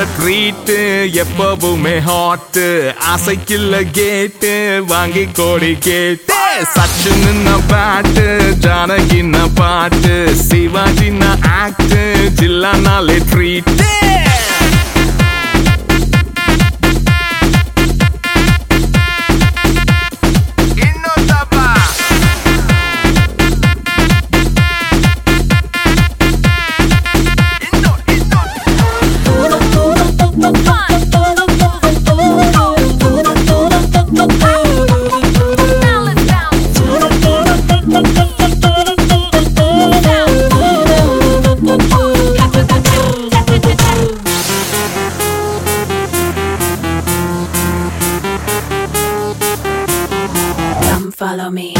ஜில்லாவோட treat எப்பவுமே hot அசைக்கில்ல கேட்டு வாங்கி கோடி கேட்டு. சச்சின் பாட்டு ஜானகின்ன பாட்டு. சிவாஜின ஆக்ட் ஜில்லானாலே ட்ரீட்டு follow me.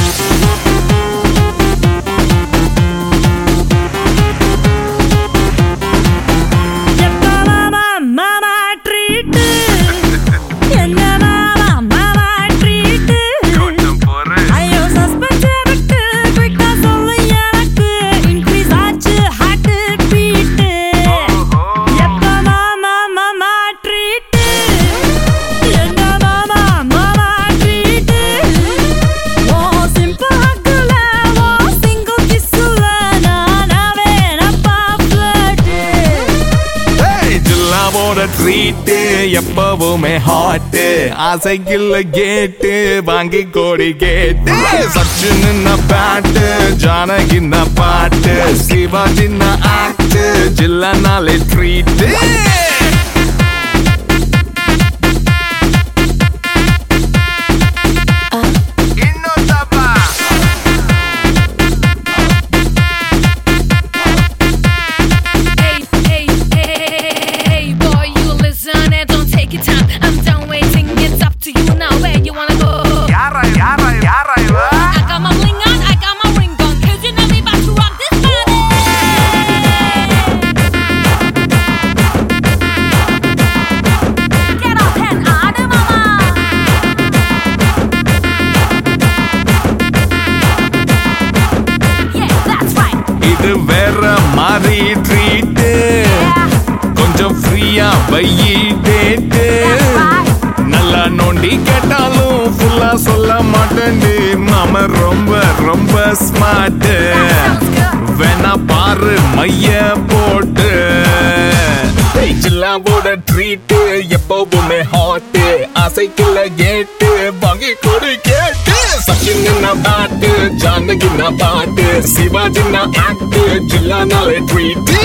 ஜில்லாவோட ட்ரீட்டு எப்பவுமே ஹாட்டு ஆசைக்குள்ள கேட்டு வாங்கி கோடி கேட்டு சச்சின் பேட்டு ஜானகின்ன பாட்டு சிவாஜின்ன ஆக்ட் ஜில்லனாலே ட்ரீட்டு வேற மாதிரி ட்ரீட்டு கொஞ்சம் ஃப்ரீயா வையி டேட்டு நல்லா நோண்டி கேட்டாலும் ஃபுல்லா சொல்ல மாட்டேன்டி. மாம ரொம்ப ரொம்ப ஸ்மார்ட்டு வேணா பாரு மைய போட்டு. ஜில்லாவோட ட்ரீட்டு எப்பவுமே ஹாட்டு அசைக்குள்ள கேட்டு வாங்கி கொடுக்க சின்ன பாட்டு ஜானகின பாட்டு சிவாஜின ஆக்ட் ஜில்லானாலே ட்ரீட்டு